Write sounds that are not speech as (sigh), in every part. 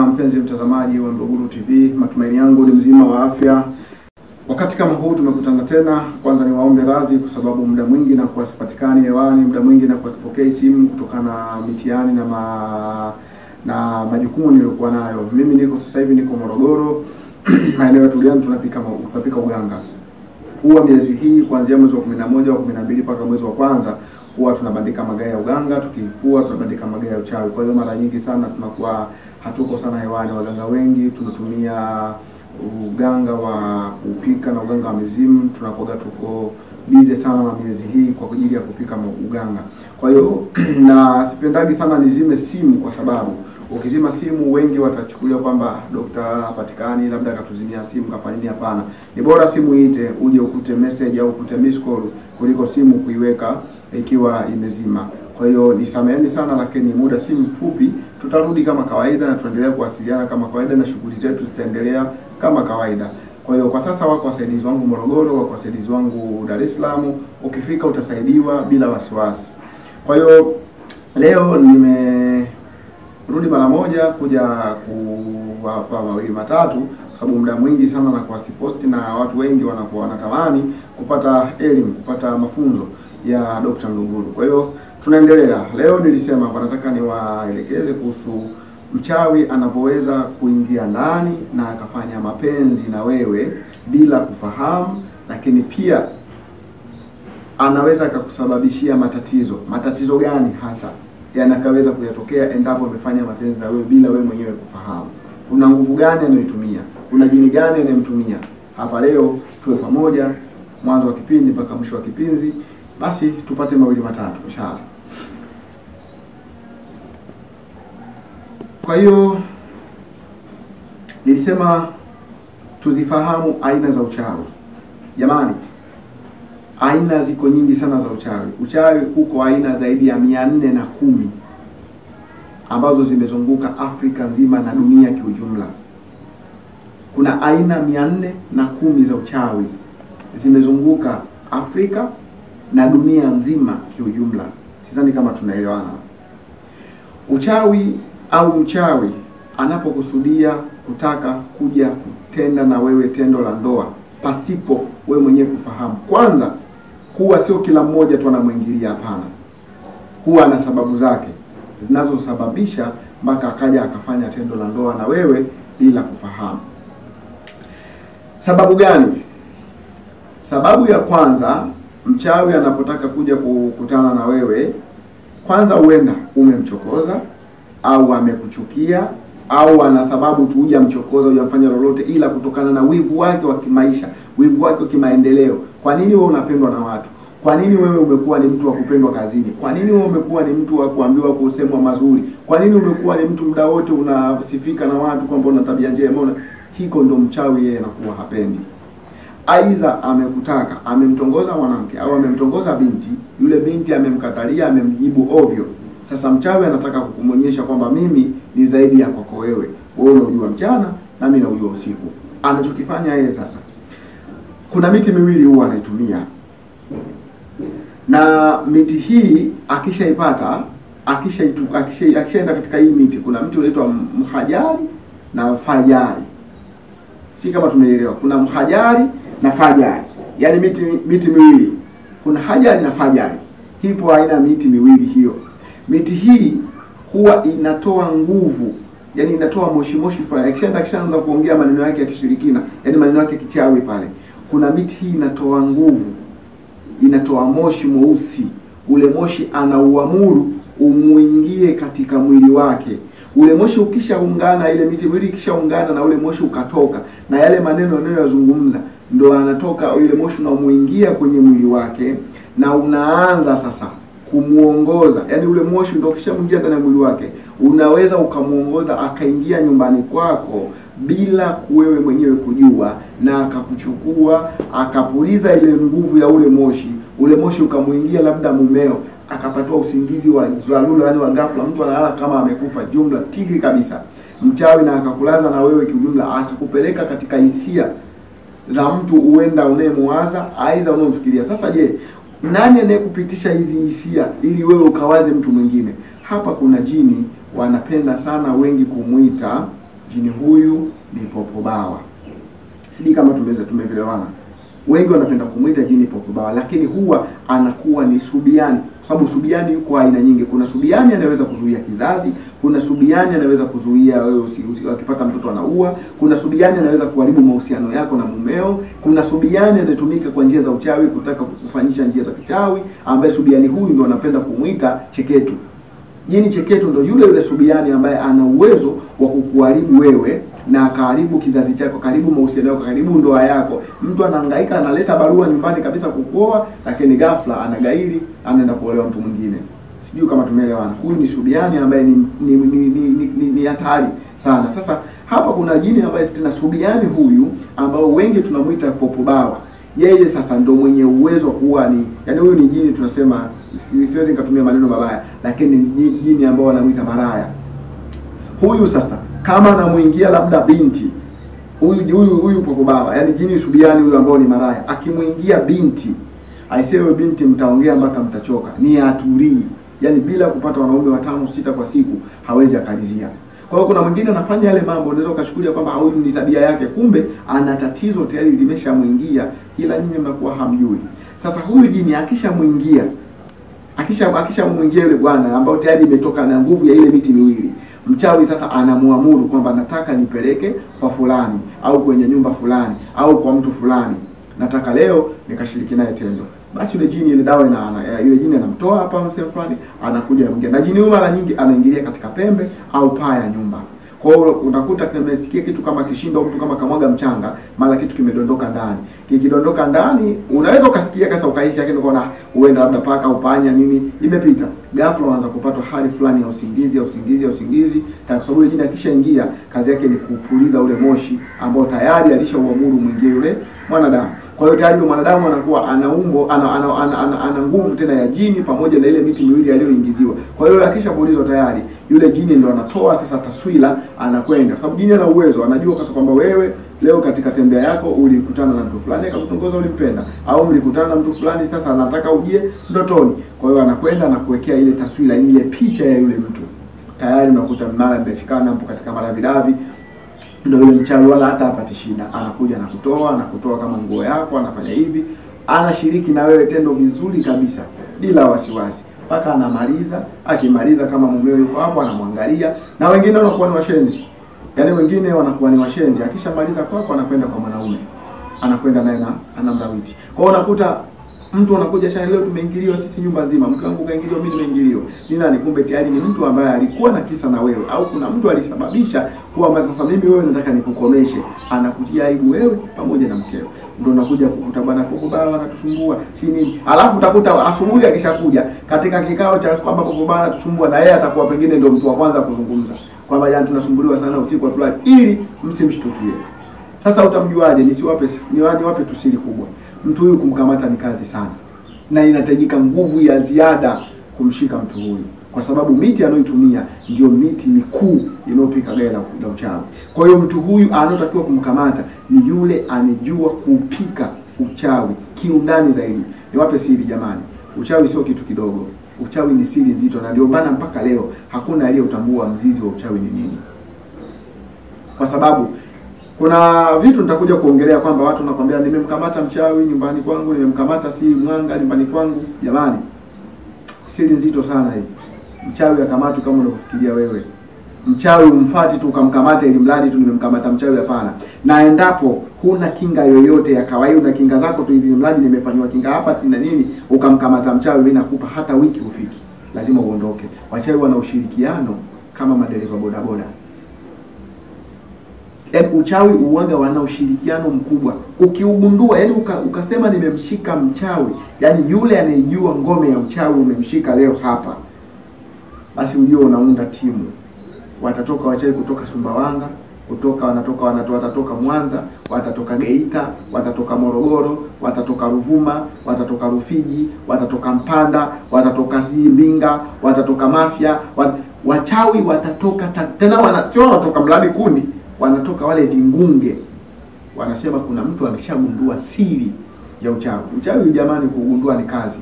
Mpenzi mtazamaji wa Mluguru TV, matumaini yangu ni mzima wa afya. Wakati kama huu tumekutana tena, kwanza ni waombe radhi kwa sababu muda mwingi na kuwa sipatikani hewani, muda mwingi na kuwa sipokei simu kutokana na mitihani na ma, na majukumu niliyokuwa nayo. Mimi niko sasa hivi niko Morogoro (clears throat) maeneo ya Tuliani, tunapika tunapika uganga. Huwa miezi hii kuanzia mwezi wa 11 wa 12 mpaka mwezi wa kwanza huwa tunabandika magari ya uganga, tukikua tunabandika magari ya uchawi. Kwa hiyo mara nyingi sana tunakuwa hatuko sana hewani. Waganga wengi tunatumia uganga wa kupika na uganga wa mizimu, tunakuwa tuko bize sana na miezi hii kwa ajili ya kupika uganga. Kwa hiyo (clears throat) na sipendagi sana nizime simu kwa sababu ukizima simu wengi watachukulia kwamba dokta hapatikani, labda akatuzimia simu kafanya nini. Hapana, ni bora simu iite uje ukute message au ukute miss call kuliko simu kuiweka ikiwa imezima. Kwa hiyo nisameheni sana, lakini muda si mfupi tutarudi kama kawaida na tuendelea kuwasiliana kama kawaida na shughuli zetu zitaendelea kama kawaida. Kwa hiyo kwa sasa wako wasaidizi wangu Morogoro, wako wasaidizi wangu Dar es Salaam. Ukifika utasaidiwa bila wasiwasi. Kwa hiyo leo nimerudi mara moja kuja kuwapa mawili matatu, kwa sababu muda mwingi sana na kwa siposti na watu wengi wanakuwa wanatamani kupata elimu, kupata mafunzo ya Dr. Mlunguru. Kwa hiyo tunaendelea. Leo nilisema kwa nataka niwaelekeze kuhusu mchawi anavyoweza kuingia ndani na akafanya mapenzi na wewe bila kufahamu, lakini pia anaweza akakusababishia matatizo. Matatizo gani hasa yanakaweza kuyatokea endapo amefanya mapenzi na wewe bila wewe mwenyewe kufahamu? Kuna nguvu gani anayoitumia? Kuna jini gani anayemtumia? Hapa leo tuwe pamoja mwanzo wa kipindi mpaka mwisho wa kipindi, basi tupate mawili matatu inshallah. Kwa hiyo nilisema tuzifahamu aina za uchawi. Jamani, aina ziko nyingi sana za uchawi. Uchawi huko aina zaidi ya mia nne na kumi ambazo zimezunguka Afrika nzima na dunia kiujumla. Kuna aina mia nne na kumi za uchawi zimezunguka Afrika na dunia nzima kiujumla. Sidhani kama tunaelewana. Uchawi au mchawi anapokusudia kutaka kuja kutenda na wewe tendo la ndoa pasipo wewe mwenyewe kufahamu, kwanza huwa sio kila mmoja tu anamwingilia. Hapana, huwa na sababu zake zinazosababisha mpaka akaja akafanya tendo la ndoa na wewe bila kufahamu. Sababu gani? Sababu ya kwanza, mchawi anapotaka kuja kukutana na wewe, kwanza huenda umemchokoza au amekuchukia au ana sababu tu hujamchokoza hujamfanya lolote, ila kutokana na wivu wake wa kimaisha, wivu wake wa kimaendeleo. Kwa nini wewe unapendwa na watu? Kwa nini wewe umekuwa ni mtu wa kupendwa kazini? Kwa nini wewe umekuwa ni mtu wa kuambiwa kusemwa mazuri? Kwa nini umekuwa ni mtu muda wote unasifika na watu kwamba una tabia njema? Una hiko ndo mchawi yeye anakuwa hapendi. Aiza amekutaka amemtongoza mwanamke au amemtongoza binti, yule binti amemkatalia, amemjibu ovyo. Sasa mchawi anataka kukumonyesha kwamba mimi ni zaidi ya kwako wewe, wewe unajua mchana na mimi naujua usiku. Anachokifanya yeye sasa, kuna miti miwili huwa anaitumia, na miti hii akishaipata, akishaenda akisha akishaenda katika hii miti, kuna mti unaitwa mhajari na fajari, si kama tumeelewa. Kuna mhajari na fajari, yaani miti miti miwili, kuna hajari na fajari. Hipo aina miti miwili hiyo miti hii huwa inatoa nguvu, yani inatoa moshi moshi fulani. Akishaenda akishaanza kuongea maneno yake ya kishirikina, yani maneno yake kichawi pale, kuna miti hii inatoa nguvu, inatoa moshi mweusi. Ule moshi anauamuru umuingie katika mwili wake. Ule moshi ukishaungana, ile miti mwili ikishaungana na ule moshi ukatoka, na yale maneno anayoyazungumza ndo anatoka, ule moshi unamuingia kwenye mwili wake na unaanza sasa kumuongoza yani, ule moshi ndo ukishamwingia ndani ya mwili wake, unaweza ukamuongoza akaingia nyumbani kwako bila kuwewe mwenyewe kujua, na akakuchukua akapuliza ile nguvu ya ule moshi, ule moshi ukamwingia labda mumeo, akapatiwa usingizi wa dharura, yani wa ghafla, mtu analala kama amekufa, jumla tiki kabisa, mchawi, na akakulaza na wewe kiujumla, akakupeleka katika hisia za mtu huenda unayemwaza aidha unayemfikiria. Sasa je, nani anayekupitisha hizi hisia ili wewe ukawaze mtu mwingine? Hapa kuna jini wanapenda sana wengi kumwita jini huyu ni Popobawa. Sijui kama tumeweza tumeelewana. Wengi wanapenda kumwita jini Popobawa, lakini huwa anakuwa ni subiani, kwa sababu subiani yuko aina nyingi. Kuna subiani anaweza kuzuia kizazi, kuna subiani anaweza kuzuia wewe akipata mtoto anaua, kuna subiani anaweza kuharibu mahusiano yako na mumeo, kuna subiani anatumika kwa njia za uchawi kutaka kufanyisha njia za kichawi, ambaye subiani huyu ndio anapenda kumwita cheketu. Jini Cheketo ndo yule yule subiani ambaye ana uwezo wa kukuharibu wewe na akaharibu kizazi chako, karibu mahusiano yako, karibu ndoa yako. Mtu anahangaika analeta barua nyumbani kabisa kukuoa, lakini ghafla anagairi, anaenda kuolewa mtu mwingine. Sijui kama tumeelewana. Huyu ni subiani ambaye ni ni ni ni, ni, ni, hatari sana. Sasa hapa kuna jini ambaye tena subiani huyu ambao wengi tunamwita popo bawa yeye sasa ndo mwenye uwezo kuwa ni yani, huyu ni jini tunasema, si, siwezi nikatumia maneno mabaya, lakini ni jini ambao wanamuita maraya. Huyu sasa kama anamuingia labda binti huyu huyu huyu kwa baba, yani jini subiani huyu ambao ni maraya, akimuingia binti aisewe binti, mtaongea mpaka mtachoka, ni atulii, yani bila kupata wanaume watano sita kwa siku hawezi akalizia. Kwa hiyo kuna mwingine anafanya yale mambo, unaweza ukachukulia kwamba huyu ni tabia yake, kumbe ana tatizo tayari limeshamwingia, ila nyinyi mnakuwa hamjui. Sasa huyu jini akishamwingia, akisha akishamwingia yule bwana ambao tayari imetoka na nguvu ya ile miti miwili, mchawi sasa anamuamuru kwamba nataka nipeleke kwa fulani au kwenye nyumba fulani au kwa mtu fulani, nataka leo nikashiriki naye tendo basi yule jini ile dawa ina ana, yule jini anamtoa hapa sehemu fulani, anakuja na mgeni na jini huyu mara nyingi anaingilia katika pembe au paa ya nyumba. Kwa hiyo unakuta kimesikia kitu kama kishindo, mtu kama kamwaga mchanga, mara kitu kimedondoka ndani. Kikidondoka ndani, unaweza ukasikia kasa ukaishi, lakini ukaona huenda labda paka au panya nini imepita. Ghafla unaanza kupata hali fulani ya usingizi, ya usingizi, ya usingizi, kwa sababu yule jini akishaingia, kazi yake ni kupuliza ule moshi ambao tayari alishauamuru mwingie yule mwanadamu. Kwa hiyo tayari mwanadamu anakuwa ana umbo ana ana, ana, ana, ana nguvu tena ya jini pamoja na ile miti miwili aliyoingiziwa. Kwa hiyo akishapulizwa tayari yule jini ndo anatoa sasa taswira, anakwenda kwa sababu jini ana uwezo, anajua kasa kwamba wewe leo katika tembea yako ulikutana na mtu fulani akakutongoza, ulimpenda, au mlikutana na mtu fulani, sasa anataka ujie ndotoni. Kwa hiyo anakwenda na kuwekea ile taswira, ile picha ya yule mtu. Tayari unakuta mara mmeshikana hapo katika maravidavi ndio yule mchawi wala hata hapati shida, anakuja na kutoa na kutoa kama nguo yako, anafanya hivi, anashiriki na wewe tendo vizuri kabisa bila wasiwasi mpaka anamaliza. Akimaliza kama mumeo yuko hapo, anamwangalia. Na wengine wanakuwa ni washenzi, yaani wengine wanakuwa ni washenzi. Akishamaliza kwako, anakwenda kwa mwanaume, anakwenda naye na anamdawiti. Kwa hiyo unakuta mtu anakuja shani, leo tumeingiliwa sisi nyumba nzima, mke wangu kaingiliwa, mimi nimeingiliwa. Ni nani? Kumbe tayari ni mtu ambaye alikuwa na kisa na wewe, au kuna mtu alisababisha kuwa sasa mimi wewe nataka nikukomeshe, anakutia aibu wewe pamoja na mkeo. Ndio nakuja kukuta bwana popo baba anatusumbua chini, alafu utakuta asubuhi akishakuja katika kikao cha kwamba popo baba anatusumbua, na yeye atakuwa pengine ndio mtu wa kwanza kuzungumza kwamba jana tunasumbuliwa sana usiku atulali, ili msimshtukie. Sasa utamjuaje? Nisiwape niwape wape tusiri kubwa mtu huyu kumkamata ni kazi sana, na inahitajika nguvu ya ziada kumshika mtu huyu, kwa sababu miti anayoitumia ndio miti mikuu inayopika gari la uchawi. Kwa hiyo mtu huyu anayotakiwa kumkamata ni yule anejua kupika uchawi kiundani zaidi. Niwape siri jamani, uchawi sio kitu kidogo. Uchawi ni siri nzito, na ndio maana mpaka leo hakuna aliyeutambua mzizi wa uchawi ni nini, kwa sababu kuna vitu nitakuja kuongelea kwamba watu nakwambia, nimemkamata mchawi nyumbani kwangu, nimemkamata si mwanga nyumbani kwangu. Jamani, siri nzito sana hii. Mchawi akamatwi kama unavyofikiria wewe. Mchawi umfati tu ukamkamata ili mradi tu nimemkamata mchawi, hapana. Na endapo huna kinga yoyote ya kawaida, una kinga zako tu, ili mradi nimefanywa kinga hapa sina nini, ukamkamata mchawi, mimi nakupa hata wiki ufiki, lazima uondoke. Wachawi wana ushirikiano kama madereva bodaboda. Yaani uchawi uwaga wana ushirikiano mkubwa. Ukiugundua, yani uka, ukasema nimemshika mchawi, yani yule anayejua ngome ya uchawi umemshika leo hapa, basi ujue unaunda timu. Watatoka wachawi kutoka Sumbawanga, kutoka wanatoka wanatoka watatoka Mwanza, watatoka Geita, watatoka Morogoro, watatoka Ruvuma, watatoka Rufiji, watatoka Mpanda, watatoka Mbinga, watatoka Mafia, wat, wachawi watatoka ta, tena wana, sio wanatoka mlani kundi wanatoka wale vingunge, wanasema kuna mtu ameshagundua siri ya uchawi. Uchawi jamani, kugundua ni kazi.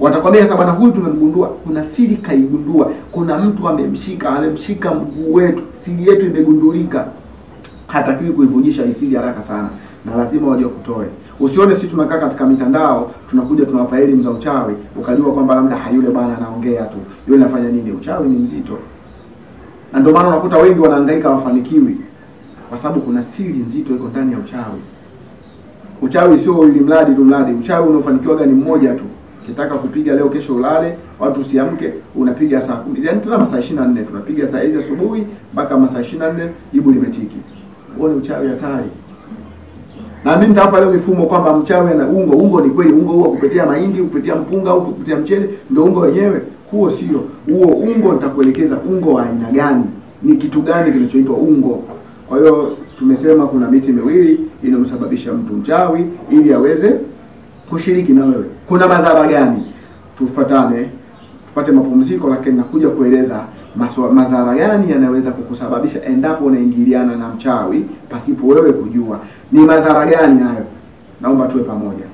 Watakwambia sasa, bwana, huyu tumemgundua, kuna siri kaigundua, kuna mtu amemshika, amemshika mguu wetu, siri yetu imegundulika. Hatakiwi kuivujisha hii siri haraka sana, na lazima waje kutoe. Usione sisi tunakaa katika mitandao tunakuja tunawapa elimu za uchawi, ukajua kwamba labda hayule bwana anaongea tu, yule anafanya nini. Uchawi ni mzito, na ndio maana unakuta wengi wanahangaika hawafanikiwi, kwa sababu kuna siri nzito iko ndani ya uchawi. Uchawi sio ili mradi tu mradi, uchawi unaofanikiwaga ni mmoja tu. Ukitaka kupiga leo, kesho ulale, watu usiamke, unapiga saa kumi, yaani tuna masaa 24 tunapiga saa hizi asubuhi mpaka masaa 24 jibu limetiki. Huo ni uchawi hatari. Na mimi nitawapa leo mifumo kwamba mchawi ana ungo. Ungo ni kweli, ungo huo kupitia mahindi, kupitia mpunga au kupitia mchele ndio ungo wenyewe. Huo sio huo ungo. Nitakuelekeza ungo wa aina gani, ni kitu gani kinachoitwa ungo. Kwa hiyo tumesema kuna miti miwili inayomsababisha mtu mchawi, ili aweze kushiriki na wewe. Kuna madhara gani? Tufatane tupate mapumziko, lakini nakuja kueleza madhara gani yanaweza kukusababisha endapo unaingiliana na mchawi pasipo wewe kujua. Ni madhara gani hayo? Naomba tuwe pamoja.